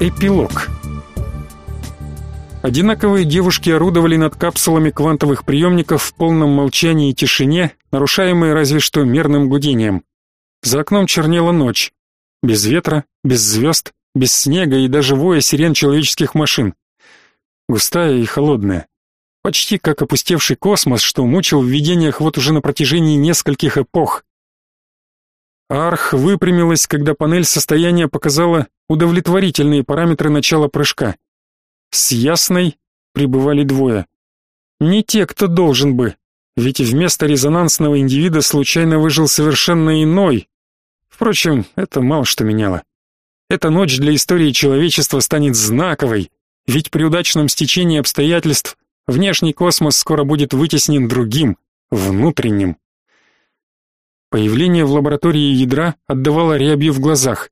Эпилог. Одинаковые девушки орудовали над капсулами квантовых приемников в полном молчании и тишине, нарушаемой разве что мерным гудением. За окном чернела ночь. Без ветра, без звезд, без снега и даже воя сирен человеческих машин. Густая и холодная. Почти как опустевший космос, что мучил в видениях вот уже на протяжении нескольких эпох. Арх выпрямилась, когда панель состояния показала удовлетворительные параметры начала прыжка. С Ясной прибывали двое. Не те, кто должен бы, ведь вместо резонансного индивида случайно выжил совершенно иной. Впрочем, это мало что меняло. Эта ночь для истории человечества станет знаковой, ведь при удачном стечении обстоятельств внешний космос скоро будет вытеснен другим, внутренним. Появление в лаборатории ядра отдавало рябью в глазах.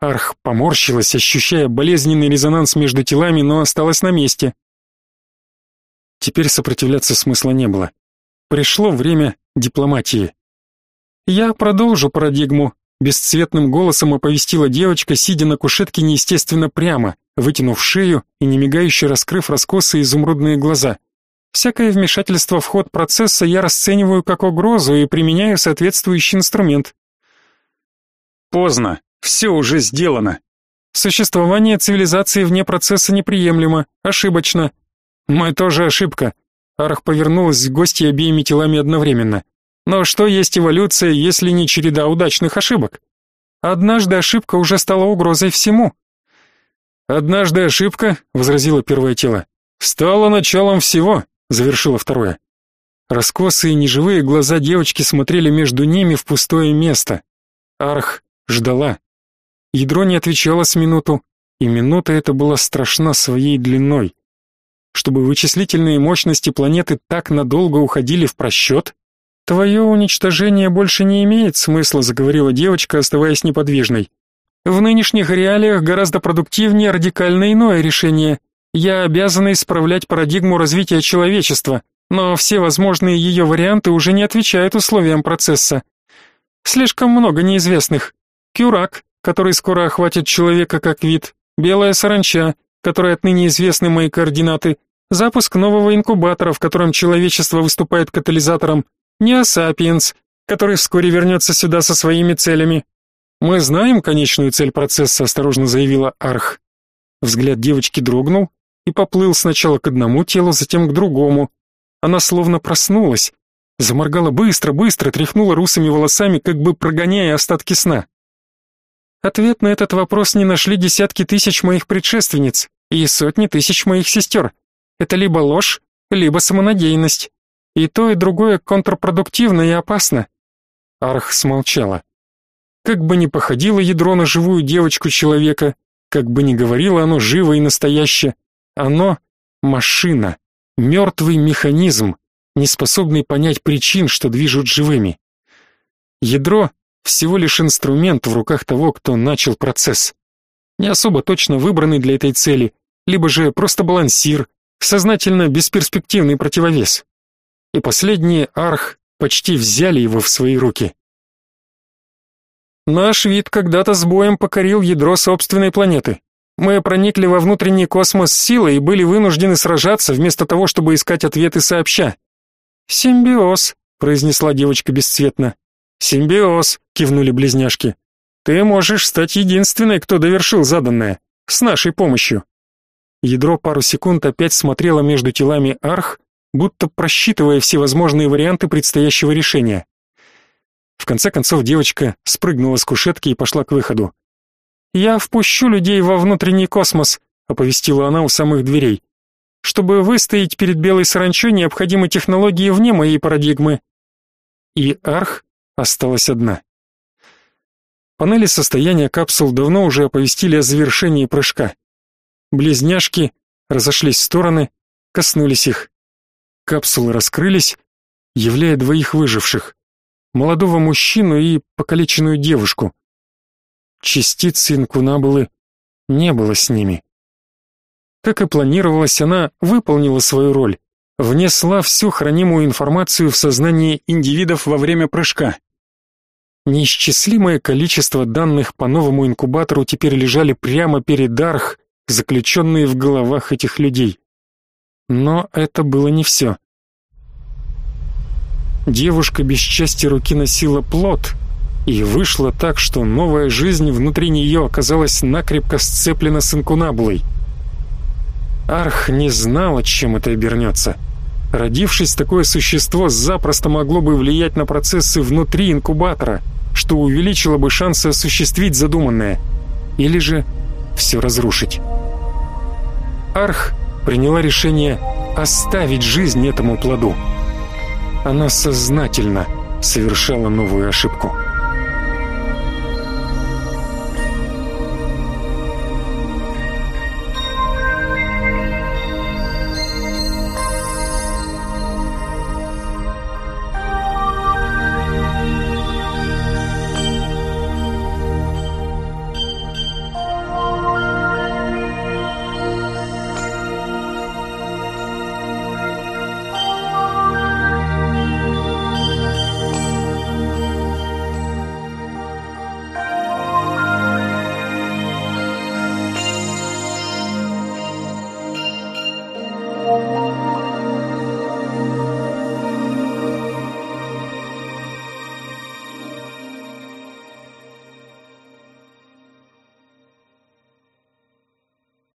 Арх поморщилась, ощущая болезненный резонанс между телами, но осталась на месте. Теперь сопротивляться смысла не было. Пришло время дипломатии. Я продолжу парадигму, бесцветным голосом оповестила девочка, сидя на кушетке неестественно прямо, вытянув шею и немигающе раскрыв раскосые изумрудные глаза. Всякое вмешательство в ход процесса я расцениваю как угрозу и применяю соответствующий инструмент. Поздно, все уже сделано. Существование цивилизации вне процесса неприемлемо, ошибочно. Мы тоже ошибка. Арх повернулась к гости обеими телами одновременно. Но что есть эволюция, если не череда удачных ошибок? Однажды ошибка уже стала угрозой всему. Однажды ошибка, возразило первое тело, стала началом всего, завершило второе. Раскосые неживые глаза девочки смотрели между ними в пустое место. Арх ждала. Ядро не отвечало с минуту, и минута эта была страшна своей длиной. Чтобы вычислительные мощности планеты так надолго уходили в просчет, «Твое уничтожение больше не имеет смысла», — заговорила девочка, оставаясь неподвижной. «В нынешних реалиях гораздо продуктивнее радикально иное решение. Я обязана исправлять парадигму развития человечества, но все возможные ее варианты уже не отвечают условиям процесса. Слишком много неизвестных. Кюрак, который скоро охватит человека как вид, белая саранча, которой отныне известны мои координаты, запуск нового инкубатора, в котором человечество выступает катализатором, Неосапиенс, который вскоре вернется сюда со своими целями. Мы знаем конечную цель процесса, осторожно заявила Арх. Взгляд девочки дрогнул и поплыл сначала к одному телу, затем к другому. Она словно проснулась, заморгала быстро, быстро, тряхнула русыми волосами, как бы прогоняя остатки сна. Ответ на этот вопрос не нашли десятки тысяч моих предшественниц и сотни тысяч моих сестер. Это либо ложь, либо самонадеянность. И то, и другое контрпродуктивно и опасно. Арх смолчала. Как бы ни походило ядро на живую девочку-человека, как бы ни говорило оно живо и настоящее, оно — машина, мертвый механизм, не способный понять причин, что движут живыми. Ядро — всего лишь инструмент в руках того, кто начал процесс. Не особо точно выбранный для этой цели, либо же просто балансир, сознательно бесперспективный противовес и последние арх почти взяли его в свои руки. Наш вид когда-то с боем покорил ядро собственной планеты. Мы проникли во внутренний космос силой и были вынуждены сражаться вместо того, чтобы искать ответы сообща. Симбиоз, произнесла девочка бесцветно. Симбиоз, кивнули близняшки. Ты можешь стать единственной, кто довершил заданное, с нашей помощью. Ядро пару секунд опять смотрело между телами арх, будто просчитывая все возможные варианты предстоящего решения. В конце концов девочка спрыгнула с кушетки и пошла к выходу. «Я впущу людей во внутренний космос», — оповестила она у самых дверей. «Чтобы выстоять перед белой саранчой, необходимы технологии вне моей парадигмы». И Арх осталась одна. Панели состояния капсул давно уже оповестили о завершении прыжка. Близняшки разошлись в стороны, коснулись их. Капсулы раскрылись, являя двоих выживших. Молодого мужчину и покалеченную девушку. Частицы инкунабулы не было с ними. Как и планировалось, она выполнила свою роль, внесла всю хранимую информацию в сознание индивидов во время прыжка. Неисчислимое количество данных по новому инкубатору теперь лежали прямо перед Арх, заключенные в головах этих людей. Но это было не все. Девушка без части руки носила плод, и вышло так, что новая жизнь внутри нее оказалась накрепко сцеплена с инкунабулой. Арх не знала, чем это обернется. Родившись, такое существо запросто могло бы влиять на процессы внутри инкубатора, что увеличило бы шансы осуществить задуманное, или же все разрушить. Арх приняла решение оставить жизнь этому плоду. Она сознательно совершала новую ошибку. Música